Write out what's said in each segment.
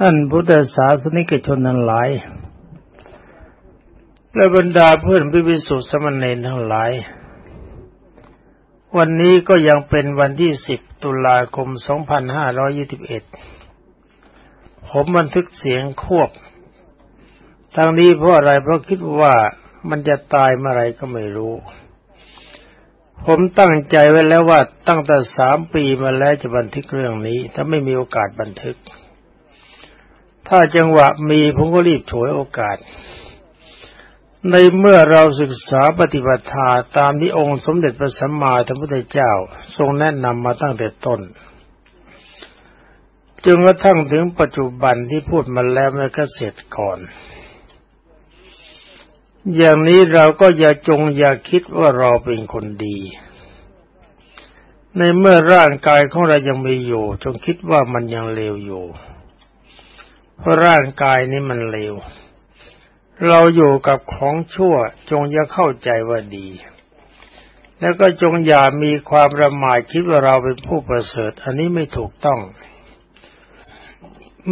ท่านพุทธศาสนิกชนนั้นหลาย และบรรดาเพื่อนพิวิสุสมณเณรทั้งหลาย วันนี้ก็ยังเป็นวันที่10ตุลาคม2521ผมบันทึกเสียงควบทางนี้เพราะอะไรเพราะคิดว่ามันจะตายเมื่อไรก็ไม่รู้ ผมตั้งใจไว้แล้วว่าตั้งแต่สามปีมาแล้วจะบันทึกเรื่องนี้ ถ้าไม่มีโอกาสบันทึก ถ้าจังหวะมีผมก็รีบฉวยโอกาส ในเมื่อเราศึกษาปฏิบัติธาตามที่องค์สมเด็จพระสัมมาสัมพุทธเจ้า ทรงแนะนำมาตั้งแต่ต้นจนกระทั่งถึงปัจจุบันที่พูดมาแล้วมันก็เสร็จก่อน อย่างนี้เราก็อย่าจงอย่าคิดว่าเราเป็นคนดี ในเมื่อร่างกายของเรายังมีอยู่ จงคิดว่ามันยังเลวอยู่ เพราะร่างกายนี้มันเลว เราอยู่กับของชั่วจงอย่าเข้าใจว่าดี แล้วก็จงอย่ามีความประมาทคิดว่าเราเป็นผู้ประเสริฐ อันนี้ไม่ถูกต้อง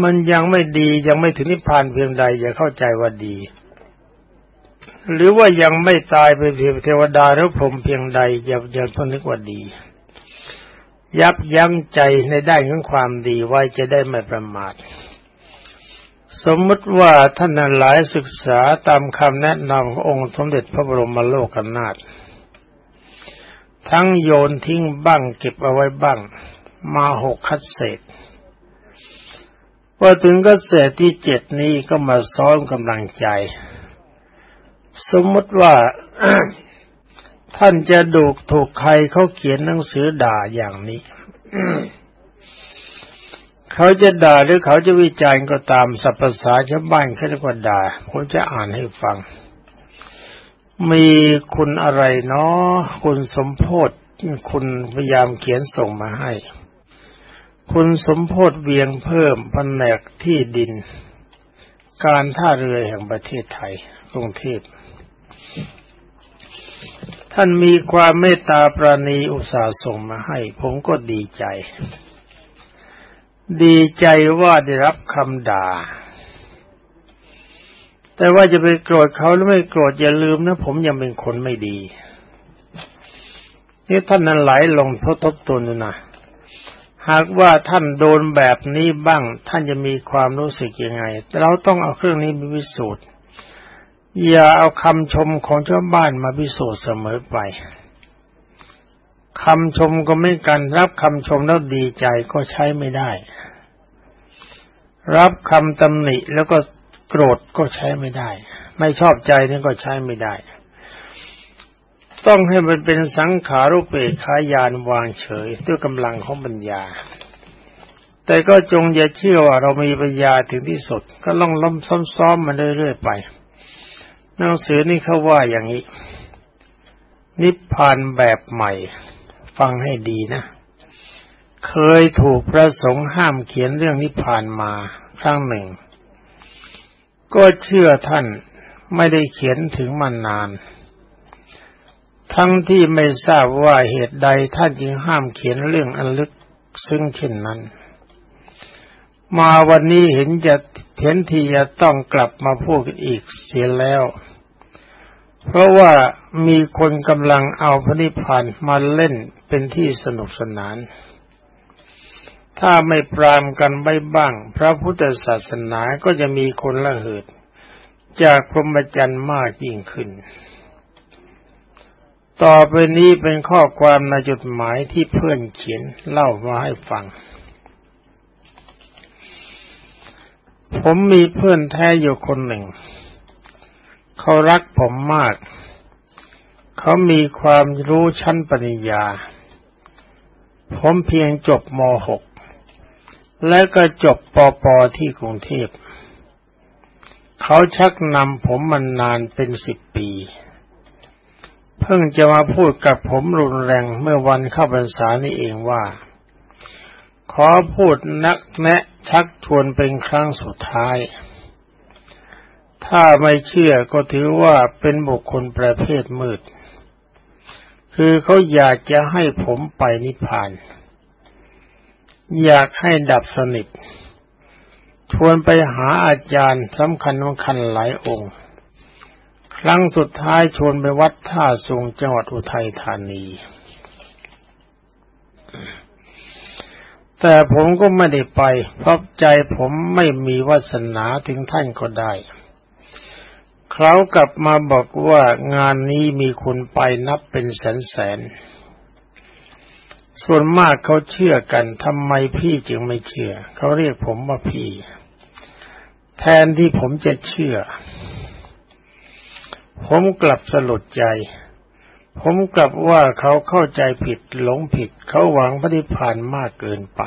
มันยังไม่ดียังไม่ถึงนิพพานเพียงใด อย่าเข้าใจว่าดี หรือว่ายังไม่ตายไปเพียงเทวดาหรือพรหมเพียงใด อย่าอย่าเพิ่งนึกว่าดียับยั้งใจในด้านของความดีไว้จะได้ไม่ประมาท สมมติว่าท่านหลายศึกษาตามคำแนะนำขององค์สมเด็จพระบรมโลกนาถทั้งโยนทิ้งบ้างเก็บเอาไว้บ้าง มาหกคัดเศษพอถึงคัดเศษที่เจ็ดนี้ก็มาซ้อมกำลังใจ สมมติว่าท่านจะดูกถูกใครเขาเขียนหนังสือด่าอย่างนี้ เขาจะด่าหรือเขาจะวิจารณ์ก็ตามสัพภาษาชาวบ้านเขาเรียกว่าด่าผมจะอ่านให้ฟัง มีคุณอะไรเนาะคุณสมโพธคุณพยายามเขียนส่งมาให้ คุณสมโพธเวียงเพิ่มแผนกที่ดิน การท่าเรือแห่งประเทศไทยกรุงเทพท่านมีความเมตตาปราณีอุตสาห์ส่งมาให้ ผมก็ดีใจ ดีใจว่าได้รับคำด่า แต่ว่าจะไปโกรธเขาหรือไม่โกรธอย่าลืมนะ ผมยังเป็นคนไม่ดีนี่ท่านนั้นไหลลงทบทบตนนะ หากว่าท่านโดนแบบนี้บ้าง ท่านจะมีความรู้สึกยังไง เราต้องเอาเครื่องนี้ไปพิสูจน์ อย่าเอาคำชมของชาวบ้านมาพิสูจน์เสมอไป คำชมก็ไม่กัน รับคำชมแล้วดีใจก็ใช้ไม่ได้ รับคำตำหนิแล้วก็โกรธก็ใช้ไม่ได้ ไม่ชอบใจนี่ก็ใช้ไม่ได้ ต้องให้มันเป็นสังขารุเปกขายานวางเฉย ด้วยกำลังของปัญญา แต่ก็จงอย่าเชื่อว่าเรามีปัญญาถึงที่สุด ก็ล่องล้มซ้อมๆมาเรื่อยๆไปหนังสือนี่เขาว่าอย่างนี้นิพพานแบบใหม่ ฟังให้ดีนะ เคยถูกพระสงฆ์ห้ามเขียนเรื่องนิพพานมาครั้งหนึ่ง ก็เชื่อท่านไม่ได้เขียนถึงมานาน ทั้งที่ไม่ทราบว่าเหตุใดท่านจึงห้ามเขียนเรื่องอันลึกซึ่งเช่นนั้น มาวันนี้เห็นจะเห็นทีจะต้องกลับมาพูดอีกเสียแล้ว เพราะว่ามีคนกำลังเอาพระนิพพานมาเล่นเป็นที่สนุกสนาน ถ้าไม่ปรามกันไม่บ้าง พระพุทธศาสนาก็จะมีคนละเหิด จากพรหมจรรย์มากยิ่งขึ้น ต่อไปนี้เป็นข้อความในจดหมายที่เพื่อนเขียนเล่ามาให้ฟัง ผมมีเพื่อนแท้อยู่คนหนึ่ง เขารักผมมาก เขามีความรู้ชั้นปริญญา ผมเพียงจบม .6 และก็จบปปที่กรุงเทพ เขาชักนำผมมันนานเป็นสิบปี เพิ่งจะมาพูดกับผมรุนแรงเมื่อวันเข้าพรรษานี่เองว่า ขอพูดนักแนะชักชวนเป็นครั้งสุดท้าย ถ้าไม่เชื่อก็ถือว่าเป็นบุคคลประเภทมืด คือเขาอยากจะให้ผมไปนิพพาน อยากให้ดับสนิทชวนไปหาอาจารย์สำคัญสำคัญหลายองค์ ครั้งสุดท้ายชวนไปวัดท่าสูงจังหวัดอุทัยธานี แต่ผมก็ไม่ได้ไป เพราะใจผมไม่มีวาสนาถึงท่านก็ได้ เขากลับมาบอกว่างานนี้มีคนไปนับเป็นแสนแสน ส่วนมากเขาเชื่อกันทำไมพี่จึงไม่เชื่อ เขาเรียกผมว่าพี่ แทนที่ผมจะเชื่อ ผมกลับสลดใจ ผมกลับว่าเขาเข้าใจผิดหลงผิด เขาหวังพระนิพพานมากเกินไป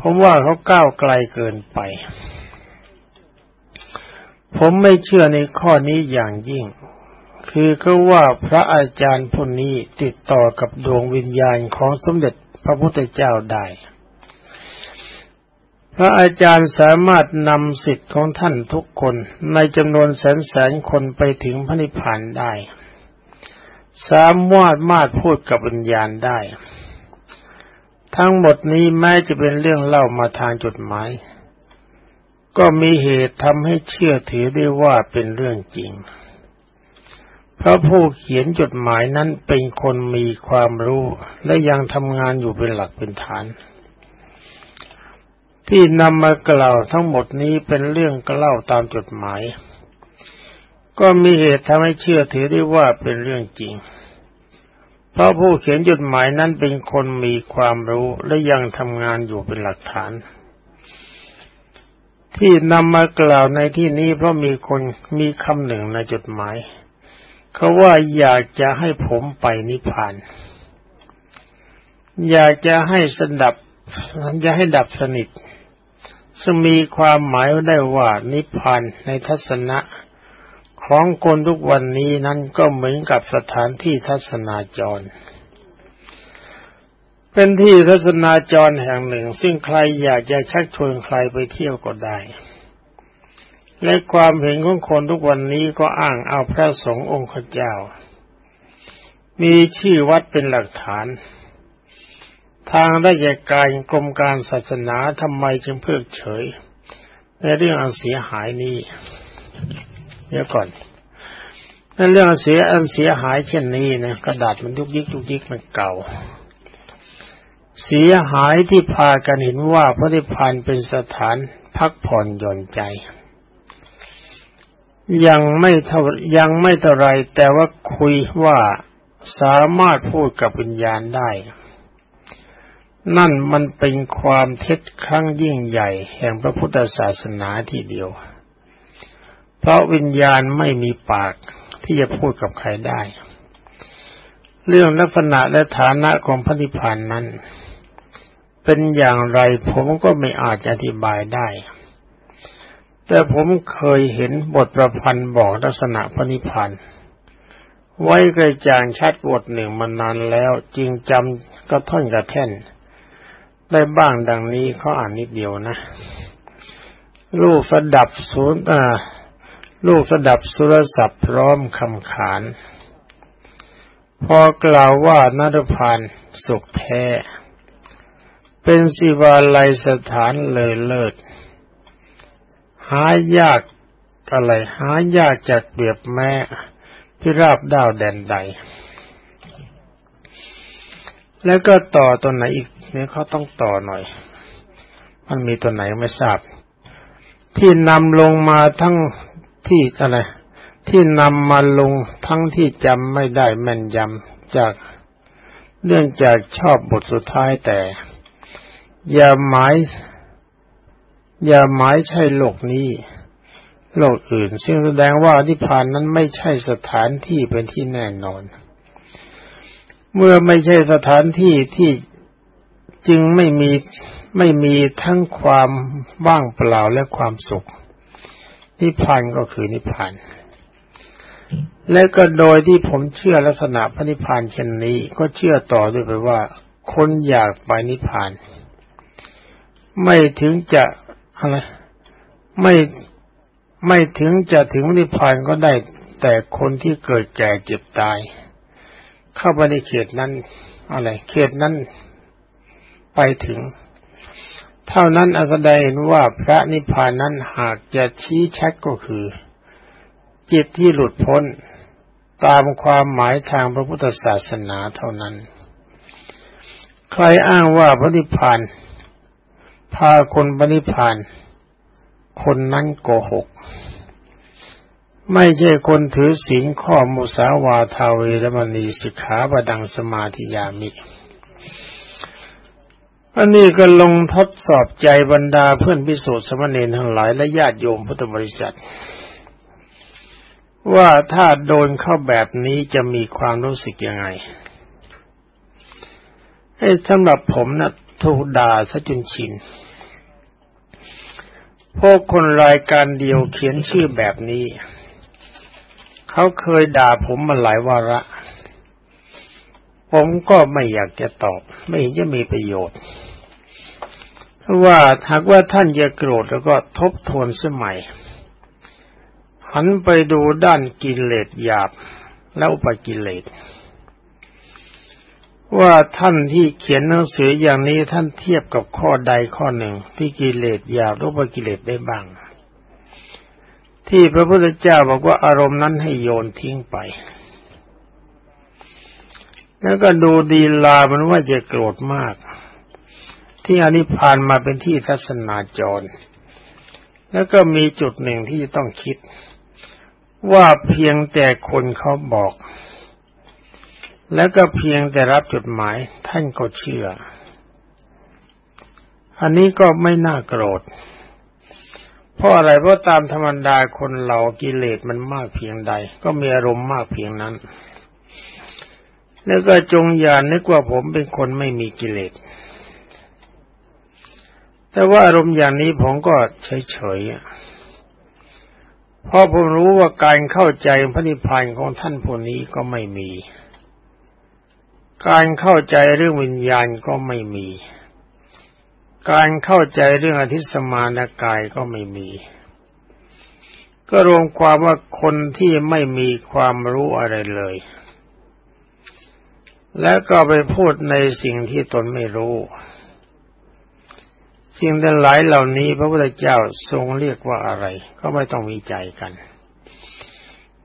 ผมว่าเขาก้าวไกลเกินไป ผมไม่เชื่อในข้อนี้อย่างยิ่ง คือก็ว่าพระอาจารย์ผู้นี้ติดต่อกับดวงวิญญาณของสมเด็จพระพุทธเจ้าได้ พระอาจารย์สามารถนำสิทธิ์ของท่านทุกคนในจำนวนแสนแสนคนไปถึงพระนิพพานได้ สามารถมาดพูดกับวิญญาณได้ ทั้งหมดนี้แม้จะเป็นเรื่องเล่ามาทางจดหมาย ก็มีเหตุทำให้เชื่อถือได้ว่าเป็นเรื่องจริงเพราะผู้เขียนจดหมายนั้นเป็นคนมีความรู้และยังทำงานอยู่เป็นหลักเป็นฐาน ที่นำมากล่าวทั้งหมดนี้เป็นเรื่องกเล่าตามจดหมาย ก็มีเหตุทำให้เชื่อถือได้ว่าเป็นเรื่องจริงเพราะผู้เขียนจดหมายนั้นเป็นคนมีความรู้และยังทำงานอยู่เป็นหลักฐาน ที่นำมากล่าวในที่นี้เพราะมีคนมีคำหนึ่งในจดหมาย เขาว่าอยากจะให้ผมไปนิพพาน อยากจะให้สดับอยากให้ดับสนิท ซึ่งมีความหมายได้ว่านิพพานในทัศนะของคนทุกวันนี้นั้นก็เหมือนกับสถานที่ทัศนาจร เป็นที่ทัศนาจรแห่งหนึ่ง ซึ่งใครอยากจะชักชวนใครไปเที่ยวก็ได้ และความเห็นของคนทุกวันนี้ก็อ้างเอาพระสงฆ์องค์เจ้า มีชื่อวัดเป็นหลักฐาน ทางราชการกรมการศาสนาทำไมจึงเพิกเฉย ในเรื่องอันเสียหายนี้เดี๋ยวก่อนในเรื่องเสียอันเสียหายเช่นนี้นะกระดาษมันยุกยิกยุกยิกมันเก่า เสียหายที่พากันเห็นว่าพระนิพพานเป็นสถานพักผ่อนหย่อนใจ ยังไม่เท่ายังไม่เท่าไรแต่ว่าคุยว่าสามารถพูดกับวิญญาณได้ นั่นมันเป็นความเท็จครั้งยิ่งใหญ่ แห่งพระพุทธศาสนาทีเดียว เพราะวิญญาณไม่มีปากที่จะพูดกับใครได้ เรื่องลักษณะและฐานะของพระนิพพานนั้น เป็นอย่างไรผมก็ไม่อาจอธิบายได้ แต่ผมเคยเห็นบทประพันธ์บอกลักษณะพระนิพพานไว้กระจ่างชัดบทหนึ่งมานานแล้วจึงจำกระท่อนกระแท่น ได้บ้างดังนี้เขาอ่านนิดเดียวนะลูกสดับศูนย์อ่าลูกสดับสุรศัพท์พร้อมคำขาน พอกล่าวว่านรพานสุขแท้ เป็นสิวาลัยสถานเลยเลิศ หายากอะไรหายากจากเปรียบแม่พิราบดาวแดนใด แล้วก็ต่อตัวไหนอีกเนี่ยเขาต้องต่อหน่อย มันมีตัวไหนไม่ทราบ ที่นำลงมาทั้งที่อะไร ที่นำมาลงทั้งที่จำไม่ได้แม่นยำจากเนื่องจากชอบบทสุดท้ายแต่ อย่าหมาย อย่าหมายใช่โลกนี้ โลกอื่น ซึ่งแสดงว่านิพพานนั้นไม่ใช่สถานที่เป็นที่แน่นอน เมื่อไม่ใช่สถานที่ที่จึงไม่มีไม่มีทั้งความว่างเปล่าและความสุข นิพพานก็คือนิพพาน และก็โดยที่ผมเชื่อลักษณะพระนิพพานเช่นนี้ ก็เชื่อต่อด้วยไปว่า คนอยากไปนิพพาน ไม่ถึงจะอะไรไม่ไม่ถึงจะถึงนิพพานก็ได้ แต่คนที่เกิดแก่เจ็บตาย เข้าไปในเขตนั้นอะไร เขตนั้นไปถึง เท่านั้นอาแสดงว่าพระนิพพานนั้นหากจะชี้ชัดก็คือ จิตที่หลุดพ้นตามความหมายทางพระพุทธศาสนาเท่านั้น ใครอ้างว่าพระนิพพานพาคนปณิพาน คนนั้นโกหก ไม่ใช่คนถือศีลข้อมุสาวาทาเวรมณีสิกขาบดังสมาธิยามิอันนี้ก็ลงทดสอบใจบรรดาเพื่อนพิสูจน์สมณีทั้งหลายและญาติโยมพุทธบริษัท ว่าถ้าโดนเข้าแบบนี้จะมีความรู้สึกยังไงให้สำหรับผมนะถูกด่าซะจนชิน พวกคนรายการเดียวเขียนชื่อแบบนี้ เขาเคยด่าผมมาหลายวาระ ผมก็ไม่อยากจะตอบ ไม่เห็นจะมีประโยชน์เพราะว่าหากว่าท่านจะโกรธแล้วก็ทบทวนสมัย หันไปดูด้านกิเลสหยาบแล้วอุปกิเลส ว่าท่านที่เขียนหนังสืออย่างนี้ท่านเทียบกับข้อใดข้อหนึ่ง ที่กิเลสหยาบรูปกิเลสได้บ้าง ที่พระพุทธเจ้าบอกว่าอารมณ์นั้นให้โยนทิ้งไป แล้วก็ดูดีลามันว่าจะโกรธมาก ที่อนิพานมาเป็นที่ทัศนาจร แล้วก็มีจุดหนึ่งที่ต้องคิด ว่าเพียงแต่คนเขาบอก แล้วก็เพียงแต่รับจดหมายท่านก็เชื่อ อันนี้ก็ไม่น่าโกรธ เพราะอะไรเพราะตามธรรมดาคนเรากิเลสมันมากเพียงใด ก็มีอารมณ์มากเพียงนั้น แล้วก็จงอย่านึกว่าผมเป็นคนไม่มีกิเลสแต่ว่าอารมณ์อย่างนี้ผมก็เฉยๆ เพราะผมรู้ว่าการเข้าใจพระนิพพานของท่านผู้นี้ก็ไม่มี การเข้าใจเรื่องวิญญาณก็ไม่มี การเข้าใจเรื่องอธิสมานกายก็ไม่มี ก็รวมความว่าคนที่ไม่มีความรู้อะไรเลย และก็ไปพูดในสิ่งที่ตนไม่รู้ สิ่งทั้งหลายเหล่านี้ พระพุทธเจ้าทรงเรียกว่าอะไร ก็ไม่ต้องมีใจกัน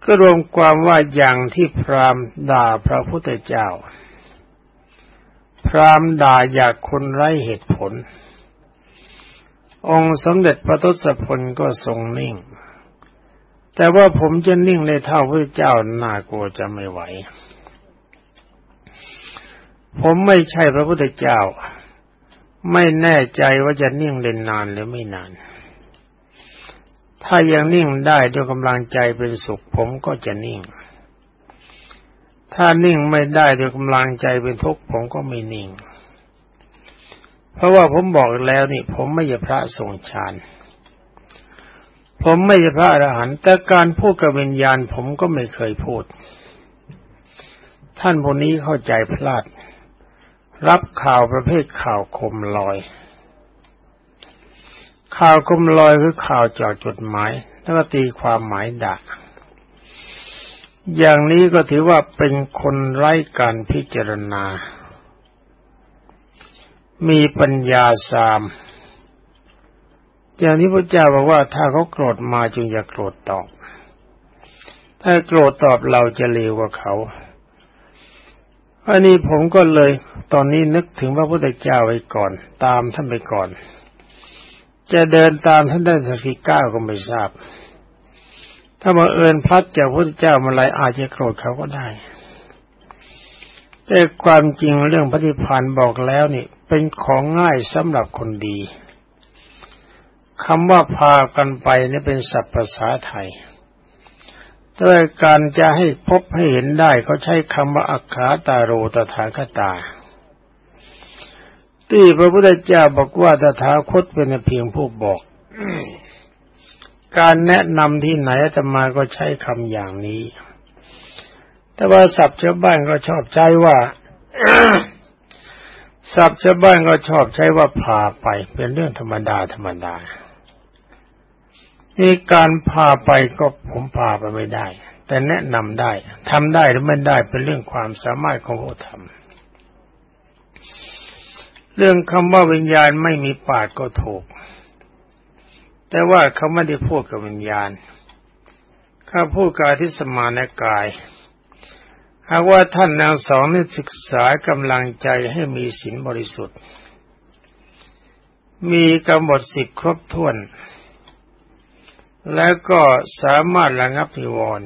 ก็รวมความว่าอย่างที่พราหมณ์ด่าพระพุทธเจ้า พราหมณ์ด่าอยากคนไร้เหตุผล องค์สมเด็จพระทศพลก็ทรงนิ่ง แต่ว่าผมจะนิ่งในเท่าพระเจ้าน่ากลัวจะไม่ไหว ผมไม่ใช่พระพุทธเจ้า ไม่แน่ใจว่าจะนิ่งเล่นนานหรือไม่นาน ถ้ายังนิ่งได้ด้วยกำลังใจเป็นสุขผมก็จะนิ่ง ถ้านิ่งไม่ได้ด้วยกำลังใจเป็นทุกข์ผมก็ไม่นิ่ง เพราะว่าผมบอกแล้วนี่ ผมไม่ใช่พระทรงฌานผมไม่ใช่พระอรหันต์แต่การพูดกับวิญญาณผมก็ไม่เคยพูด ท่านพวกนี้เข้าใจพลาด รับข่าวประเภทข่าวคมลอย ข่าวคมลอยคือข่าวจากจดหมาย แล้วก็ตีความหมายด่าอย่างนี้ก็ถือว่าเป็นคนไร้การพิจารณา มีปัญญาสาม อย่างที่พระเจ้าบอกว่าถ้าเขาโกรธมาจึงอย่าโกรธตอบ ถ้าโกรธตอบเราจะเลวกว่าเขา อันนี้ผมก็เลยตอนนี้นึกถึงพระพุทธเจ้าไว้ก่อน ตามท่านไปก่อน จะเดินตามท่านได้สักกี่ก้าวก็ไม่ทราบ ถ้าบังเอิญพัดจากพระพุทธเจ้ามาไรอาจจะโกรธเขาก็ได้ แต่ความจริงเรื่องปฏิพันธ์บอกแล้วนี่ เป็นของง่ายสำหรับคนดีคำว่าพากันไปนี่เป็นศัพท์ภาษาไทย ด้วยการจะให้พบให้เห็นได้เขาใช้คำว่าอัคขาตาโรตถาคตา ที่พระพุทธเจ้าบอกว่าตถาคตเป็นเพียงผู้บอก การแนะนำที่ไหนจะมาก็ใช้คำอย่างนี้ แต่ว่าศัพท์ชาวบ้านก็ชอบใช้ว่าศัพท์ชาวบ้านก็ชอบใช้ว่าพาไป เป็นเรื่องธรรมดาธรรมดา นี่การพาไปก็ผมพาไปไม่ได้ แต่แนะนำได้ทำได้หรือไม่ได้เป็นเรื่องความสามารถของผู้ทำเรื่องคำว่าวิญญาณไม่มีปากก็ถูก แต่ว่าเขาไม่ได้พูดกับวิญญาณเขาพูดกายที่สมานกายหากว่าท่านนางสองนี่ศึกษากำลังใจให้มีศีลบริสุทธิ์ มีกำหนดสิบครบถ้วน แล้วก็สามารถระงับพิวร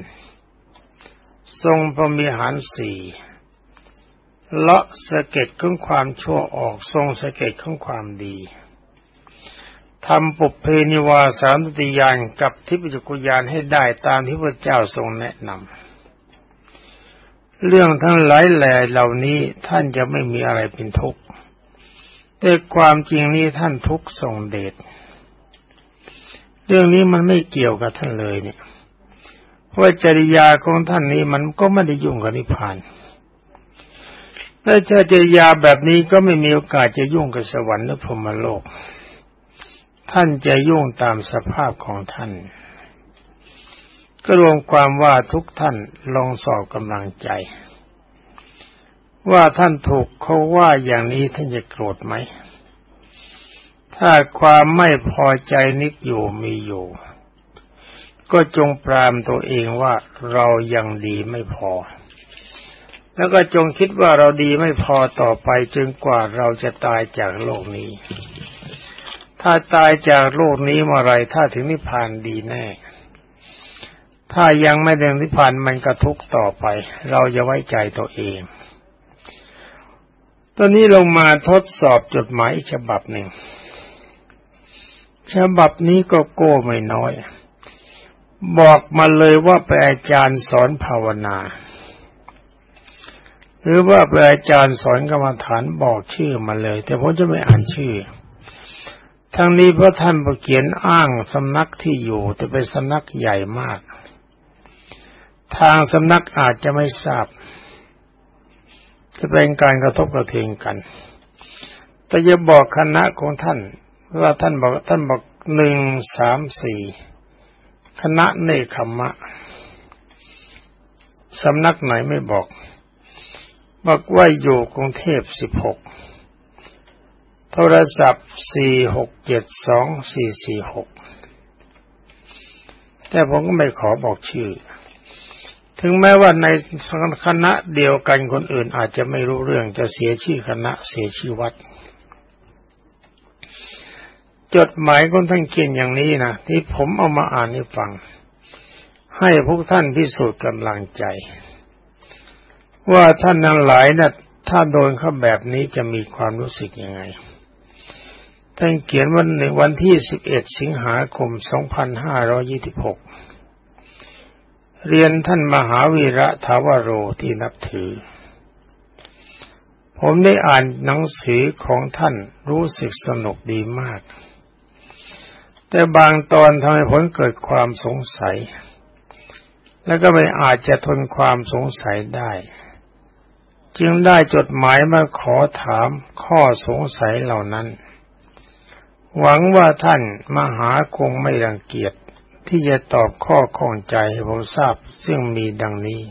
ทรงพรมีหารสี่เลาะสะเก็ดของความชั่วออกทรงสะเก็ดของความดีทำปุเพนิวาสามติยานกับทิพยกุยานให้ได้ตามที่พระเจ้าทรงแนะนำเรื่องทั้งหลายแหล่เหล่านี้ท่านจะไม่มีอะไรเป็นทุกข์แต่ความจริงนี้ท่านทุกข์ทรงเดช เรื่องนี้มันไม่เกี่ยวกับท่านเลยเนี่ยเพราะจริยาของท่านนี้มันก็ไม่ได้ยุ่งกับนิพพานถ้าจริยาแบบนี้ก็ไม่มีโอกาสจะยุ่งกับสวรรค์หรือพรหมโลก ท่านจะยุ่งตามสภาพของท่าน ก็รวมความว่าทุกท่านลองสอบกำลังใจ ว่าท่านถูกเขาว่าอย่างนี้ท่านจะโกรธไหม ถ้าความไม่พอใจนิกอยู่มีอยู่ ก็จงปรามตัวเองว่าเรายังดีไม่พอ แล้วก็จงคิดว่าเราดีไม่พอต่อไปจนกว่าเราจะตายจากโลกนี้ ถ้าตายจากโลกนี้เมื่อไรถ้าถึงนิพพานดีแน่ ถ้ายังไม่ถึงนิพพานมันกระทุกต่อไป เราจะไว้ใจตัวเองตอนนี้ลงมาทดสอบจดหมายฉบับหนึ่ง ฉบับนี้ก็โก้ไม่น้อย บอกมาเลยว่าเป็นอาจารย์สอนภาวนา หรือว่าเป็นอาจารย์สอนกรรมฐานบอกชื่อมาเลย แต่ผมจะไม่อ่านชื่อ ทั้งนี้เพราะท่านเขียนอ้างสำนักที่อยู่ แต่เป็นสำนักใหญ่มาก ทางสำนักอาจจะไม่ทราบ จะเป็นการกระทบกระเทือนกันแต่จะบอกคณะของท่าน ว่าท่านบอกท่านบอกหนึ่งสามสี่คณะเนคขมะสำนักไหนไม่บอก บอกว่าอยู่กรุงเทพสิบหกโทรศัพท์สี่หกเจ็ดสองสี่สี่หกแต่ผมก็ไม่ขอบอกชื่อ ถึงแม้ว่าในคณะเดียวกันคนอื่นอาจจะไม่รู้เรื่องจะเสียชื่อคณะเสียชื่อวัด จดหมายของท่านเขียนอย่างนี้นะที่ผมเอามาอ่านให้ฟัง ให้พวกท่านพิสูจน์กำลังใจ ว่าท่านทั้งหลายนะ่ะถ้าโดนเขาแบบนี้จะมีความรู้สึกยังไง ท่านเขียนวันในวันที่ 11 สิงหาคม 2526 เรียนท่านมหาวีระทาวโรที่นับถือ ผมได้อ่านหนังสือของท่านรู้สึกสนุกดีมาก แต่บางตอนทำให้ผลเกิดความสงสัย แล้วก็ไม่อาจจะทนความสงสัยได้ จึงได้จดหมายมาขอถามข้อสงสัยเหล่านั้น หวังว่าท่านมหาคงไม่รังเกียจที่จะตอบข้อข้องใจให้ผมทราบซึ่งมีดังนี้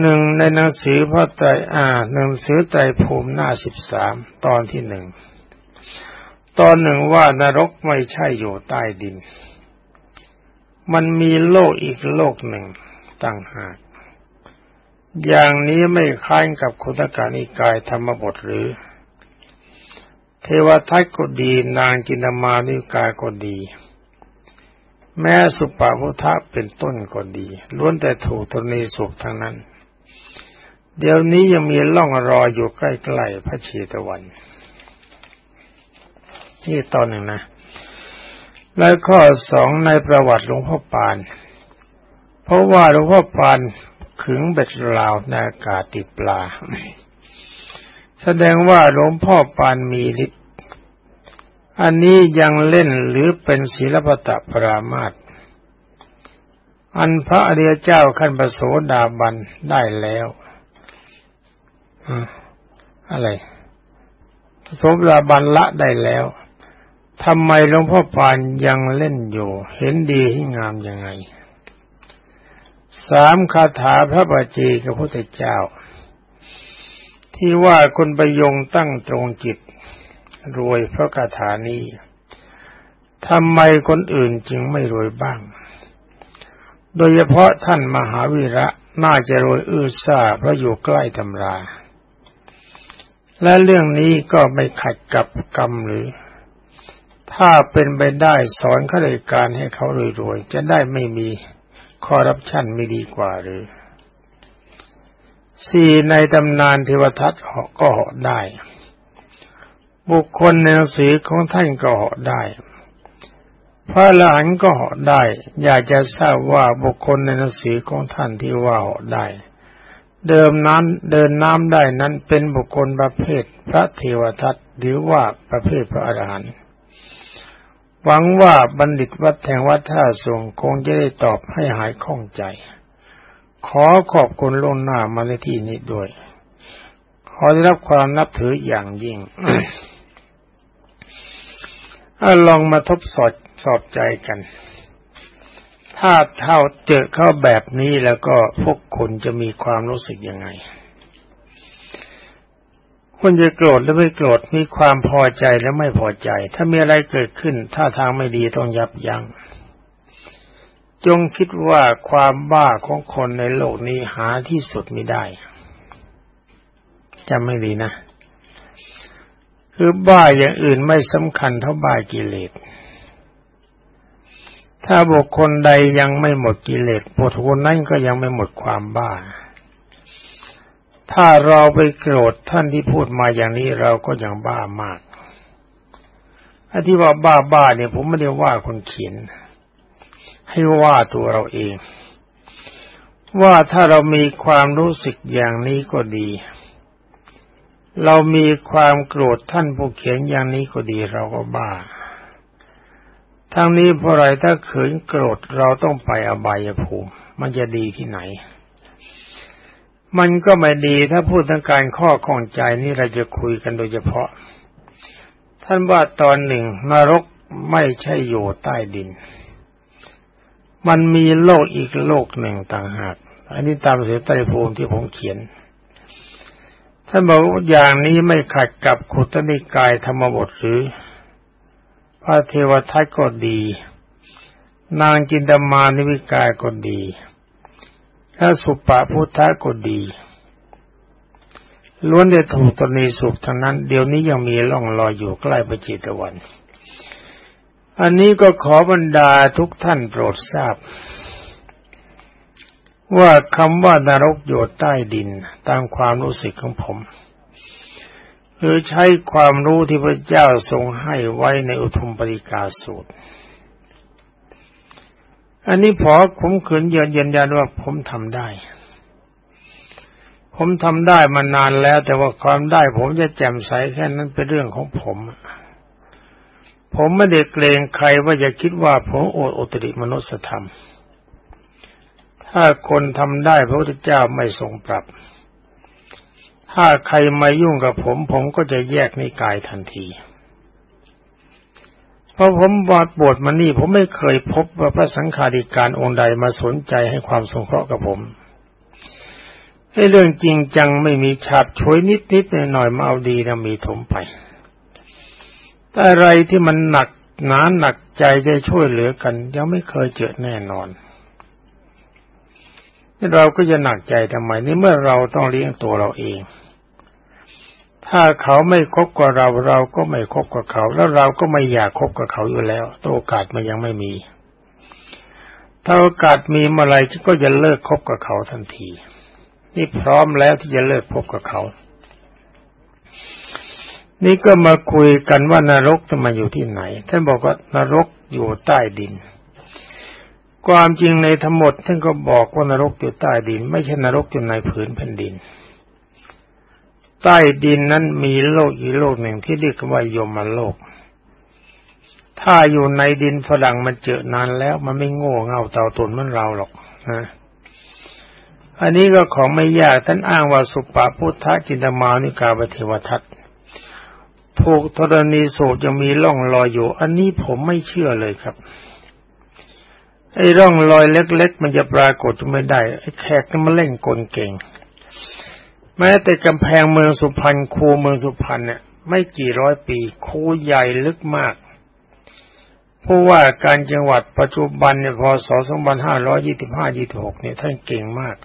หนึ่งในหนังสือพระไตรอ่าหนังสือไตรภูมิหน้าสิบสามตอนที่หนึ่ง ตอนหนึ่งว่านรกไม่ใช่อยู่ใต้ดิน มันมีโลกอีกโลกหนึ่งต่างหาก อย่างนี้ไม่ค้านกับคุตกานิกายธรรมบทหรือ เทวทัตก็ดีนางกินามานิกายก็ดี แม้สุปาพุทธะเป็นต้นก็ดี ล้วนแต่ถูกตนีสุขทั้งนั้น เดี๋ยวนี้ยังมีล่องรอยอยู่ใกล้ๆพระชีตวัน นี่ตอนหนึ่งนะ และข้อสองในประวัติหลวงพ่อปาน เพราะว่าหลวงพ่อปานขึงเบ็ดลาวในอากาศติดปลา แสดงว่าหลวงพ่อปานมีฤทธิ์อันนี้ยังเล่นหรือเป็นศิลปตะปรามาตอันพระอริยเจ้าขั้นประโสดาบันได้แล้วอะไรโสดาบันละได้แล้ว ทำไมหลวงพ่อปานยังเล่นอยู่ เห็นดีให้งามยังไง สามคาถาพระบาจีกับพระพุทธเจ้า ที่ว่าคนประยงตั้งตรงจิต รวยเพราะคาถานี้ทำไมคนอื่นจึงไม่รวยบ้าง โดยเฉพาะท่านมหาวีระน่าจะรวยอื้อซ่าเพราะอยู่ใกล้ตำรา และเรื่องนี้ก็ไม่ขัดกับกรรมหรือ ถ้าเป็นไปได้สอนข้าราชการให้เขารวยๆ จะได้ไม่มีคอรัปชันไม่ดีกว่าหรือสี่ในตำนานเทวทัตเหาะก็เหาะได้ บุคคลในหนังสือของท่านก็เหาะได้ พระหลานก็เหาะได้ อยากจะทราบว่าบุคคลในหนังสือของท่านที่ว่าเหาะได้ เดิมนั้นเดินน้ำได้นั้นเป็นบุคคลประเภทพระเทวทัตหรือว่าประเภทพระอรหันต์ หวังว่าบัณฑิตวัดแห่งวัดท่าสงคงจะได้ตอบให้หายข้องใจ ขอขอบคุณล่วงหน้ามาในที่นี้ด้วย ขอได้รับความนับถืออย่างยิ่งลองมาทบสอบสอบใจกัน ถ้าเท่าเจอเข้าแบบนี้แล้วก็พวกคุณจะมีความรู้สึกยังไง คุณจะโกรธหรือไม่โกรธมีความพอใจและไม่พอใจ ถ้ามีอะไรเกิดขึ้นถ้าทางไม่ดีต้องยับยัง้งจงคิดว่าความบ้าของคนในโลกนี้หาที่สุดไม่ได้จำไม่ดีนะ คือบ้าอย่างอื่นไม่สำคัญเท่าบ้ากิเลสถ้าบุคคลใดยังไม่หมดกิเลสบุคคลนั้นก็ยังไม่หมดความบ้า ถ้าเราไปโกรธท่านที่พูดมาอย่างนี้เราก็ยังบ้ามากอันที่ว่าบ้าบ้าเนี่ย ผมไม่ได้ว่าคนเขียน ให้ว่าตัวเราเอง ว่าถ้าเรามีความรู้สึกอย่างนี้ก็ดี เรามีความโกรธท่านผู้เขียนอย่างนี้ก็ดีเราก็บ้า ทั้งนี้เพราะอะไรถ้าเขินโกรธเราต้องไปอบายภูมิ มันจะดีที่ไหน มันก็ไม่ดีถ้าพูดถึงการข้อข้องใจนี่เราจะคุยกันโดยเฉพาะ ท่านว่าตอนหนึ่งนรกไม่ใช่อยู่ใต้ดิน มันมีโลกอีกโลกหนึ่งต่างหาก อันนี้ตามเสียไตรภูมิที่ผมเขียน ท่านบอกอย่างนี้ไม่ขัดกับขุตนิกายธรรมบทหรือ พระเทวทัตก็ดี นางจินตมานิวิกายก็ดี และสุปาพุทธะก็ดีล้วนได้ถูกตนีสุขทั้งนั้น เดี๋ยวนี้ยังมีล่องลอยอยู่ใกล้ประจิตวัน อันนี้ก็ขอบรรดาทุกท่านโปรดทราบ ว่าคำว่านรกอยู่ใต้ดินตามความรู้สึกของผมคือใช้ความรู้ที่พระเจ้าทรงให้ไว้ในอุทุมปริกาสูตร อันนี้พอผมขืนยืนยันว่าผมทำได้ ผมทำได้มานานแล้ว แต่ว่าความได้ ผมจะแจ่มใสแค่นั้นเป็นเรื่องของผม ผมไม่ได้เกรงใครว่าจะคิดว่าผมโอดอุตริมนุสธรรม ถ้าคนทำได้พระพุทธเจ้าไม่ทรงปรับ ถ้าใครมายุ่งกับผม ผมก็จะแยกนิกายทันที เพราะผมบอดบวชมานี่ ผมไม่เคยพบว่าพระสังฆาธิการองค์ใดมาสนใจให้ความสงเคราะห์กับผมให้เรื่องจริงจังไม่มีฉาบช่วยนิดนิดหน่อยหน่อยมาเอาดีนะมีถมไปแต่อะไรที่มันหนักหนาหนักใจจะช่วยเหลือกัน ยังไม่เคยเจอแน่นอนเราก็จะหนักใจทำไมนี่เมื่อเราต้องเลี้ยงตัวเราเอง ถ้าเขาไม่คบกับเราเราก็ไม่คบกับเขา แล้วเราก็ไม่อยากคบกับเขาอยู่แล้วโอกาสมันยังไม่มี ถ้าโอกาสมีเมื่อไรก็จะเลิกคบกับเขาทันที นี่พร้อมแล้วที่จะเลิกคบกับเขา นี่ก็มาคุยกันว่านรกจะมาอยู่ที่ไหน ท่านบอกว่านรกอยู่ใต้ดิน ความจริงในทั้งหมดท่านก็บอกว่านรกอยู่ใต้ดิน ไม่ใช่นรกอยู่ในผืนแผ่นดิน ใต้ดินนั้นมีโลกอีกโลกหนึ่งที่เรียกว่ายมโลก ถ้าอยู่ในดินฝรั่งมันเจอนานแล้ว มันไม่โง่เง่าเต่าตุนเหมือนเราหรอกนะอันนี้ก็ของไม่ยากท่านอ้างว่าสุปาพุทธจินตมานิกาปเทวทัตถูกธรณีสูบยังมีร่องรอยอยู่ อันนี้ผมไม่เชื่อเลยครับ ไอ้ร่องรอยเล็ก ๆ มันจะปรากฏไม่ได้ไอ้แขกมันเล่นกลเก่ง แม้แต่กำแพงเมืองสุพรรณคูเมืองสุพรรณเนี่ยไม่กี่ร้อยปี คูใหญ่ลึกมากผู้ว่าการจังหวัดปัจจุบันเนี่ยพศ2525-26เนี่ยท่านเก่งมาก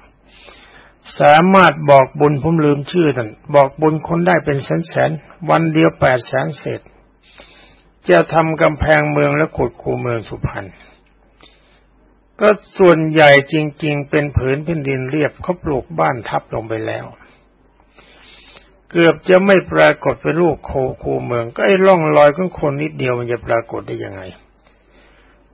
สามารถบอกบุญผมลืมชื่อท่านบอกบุญคนได้เป็นแสนแสนวันเดียวแปดแสนเศษจะทำกำแพงเมืองและขุดคูเมืองสุพรรณก็ส่วนใหญ่จริง ๆ เป็นผืนแผ่นดินเรียบเขาปลูกบ้านทับลงไปแล้ว เกือบจะไม่ปรากฏเป็นลูกโคคูเมือง ก็ไอ้ร่องรอยของคนนิดเดียวมันจะปรากฏได้ยังไง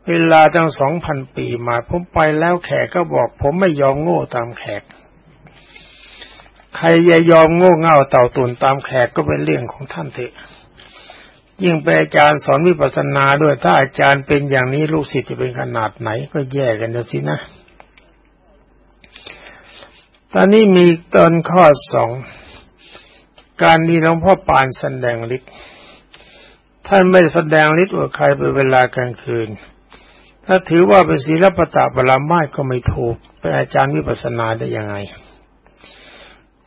เวลาตั้งสองพันปีมาผมไปแล้วแขกก็บอกผมไม่ยอมโง่ตามแขก ใครจะยอมโง่เง่าเต่าตุนตามแขกก็เป็นเรื่องของท่านเถอะยิ่งเป็นอาจารย์สอนวิปัสสนาด้วยถ้าอาจารย์เป็นอย่างนี้ลูกศิษย์จะเป็นขนาดไหนก็แย่กันเดี๋ยวสินะ ตอนนี้มีตอนข้อสอง การที่หลวงพ่อปานแสดงฤทธิ์ท่านไม่แสดงฤทธิ์อวดใครเป็นเวลากลางคืน ถ้าถือว่าเป็นศีลปตะบาลามาก็ไม่ถูกเป็นอาจารย์วิปัสสนาได้ยังไง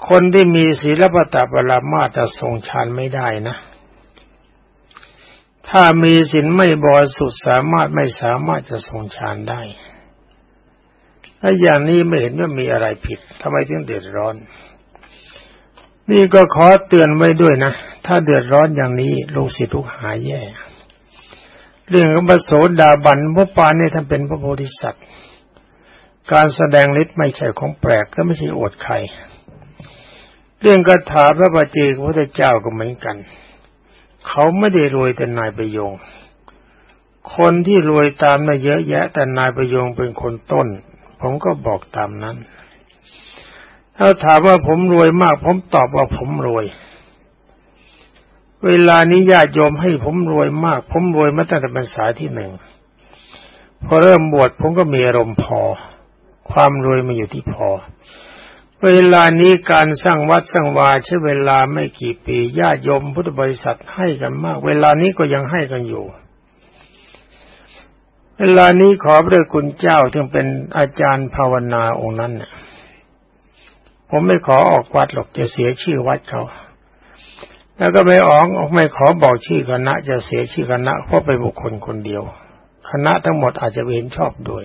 คนที่มีศีลปตะบาลามาจะทรงฌานไม่ได้นะ ถ้ามีศีลไม่บริสุทธิ์สามารถไม่สามารถจะทรงฌานได้ถ้าอย่างนี้ไม่เห็นว่ามีอะไรผิดทำไมถึงเดือดร้อน นี่ก็ขอเตือนไว้ด้วยนะ ถ้าเดือดร้อนอย่างนี้ลูกศิษย์ทุกหายแย่ เรื่องของพระโสดาบันพระปานนี่ท่านเป็นพระโพธิสัตว์ การแสดงฤทธิ์ไม่ใช่ของแปลกและไม่ใช่อวดใคร เรื่องคาถาพระบาเจกพระเจ้าก็เหมือนกัน เขาไม่ได้รวยแต่นายประยง คนที่รวยตามน่ะเยอะแยะแต่นายประยงเป็นคนต้น ผมก็บอกตามนั้น ถ้าถามว่าผมรวยมาก ผมตอบว่าผมรวย เวลานี้ญาติโยมให้ผมรวยมาก ผมรวยมาตั้งแต่เป็นสาที่หนึ่งพอเริ่มบวชผมก็มีอารมณ์พอ ความรวยมาอยู่ที่พอ เวลานี้การสร้างวัดสร้างวาใช้เวลาไม่กี่ปีญาติโยมพุทธบริษัทให้กันมาก เวลานี้ก็ยังให้กันอยู่เวลานี้ขอพระคุณเจ้าที่เป็นอาจารย์ภาวนาองค์นั้นเนี่ย ผมไม่ขอออกวัดหรอกจะเสียชื่อวัดเขา แล้วก็ไม่ออกออกไม่ขอบอกชื่อคณะ จะเสียชื่อคณะเพราะเป็นบุคคลคนเดียว คณะทั้งหมดอาจจะเห็นชอบด้วย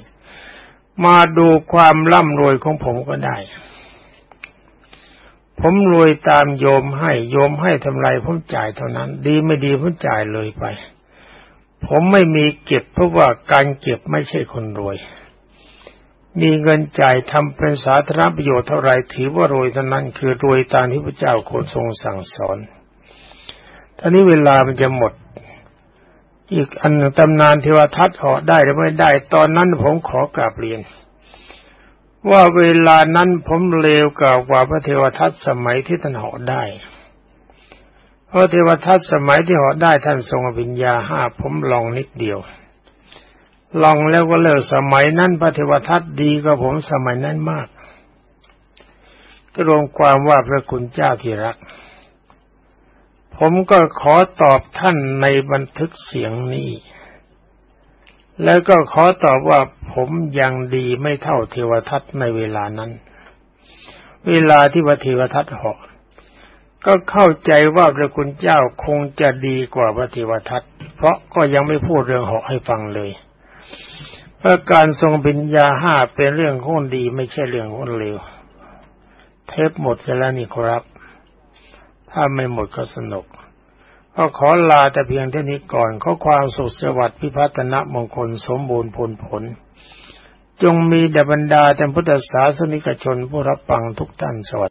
มาดูความร่ำรวยของผมก็ได้ ผมรวยตามโยมให้โยมให้ทำไรผมจ่ายเท่านั้น ดีไม่ดีผมจ่ายเลยไป ผมไม่มีเก็บเพราะว่าการเก็บไม่ใช่คนรวย มีเงินจ่ายทำเป็นสาธารณประโยชน์เท่าไรถือว่ารวยเท่านั้นคือรวยตามที่พระเจ้าโคทรงสั่งสอนท่านี้เวลามันจะหมด อีกอันหนึ่งตำนานเทวทัตเหาะได้หรือไม่ได้ ตอนนั้นผมขอกราบเรียน ว่าเวลานั้นผมเลวกว่ากว่าพระเทวทัตสมัยที่ท่านเหาะได้ เพราะเทวทัตสมัยที่เหาะได้ท่านทรงอภิญญาห้าผมลองนิดเดียว ลองแล้วก็เลิกสมัยนั้นพระเทวทัตดีกว่าผมสมัยนั้นมาก ก็รวมความว่าพระคุณเจ้าที่รัก ผมก็ขอตอบท่านในบันทึกเสียงนี้ แล้วก็ขอตอบว่าผมยังดีไม่เท่าเทวทัตในเวลานั้น เวลาที่พระเทวทัตเหาะก็เข้าใจว่าพระคุณเจ้าคงจะดีกว่าพระเทวทัตเพราะก็ยังไม่พูดเรื่องเหาะให้ฟังเลย เพราะการทรงปัญญาห้าเป็นเรื่องคนดีไม่ใช่เรื่องคนเลว เทปหมดเสแล้วนี่ครับ ถ้าไม่หมดก็สนุกก็ขอลาแต่เพียงเท่านี้ก่อนขอความสุขสวัสดิ์พิพัฒนมงคลสมบูรณ์ผลผล จงมีแด่บรรดาแต่พุทธศาสนิกชนผู้รับฟังทุกท่านสวัส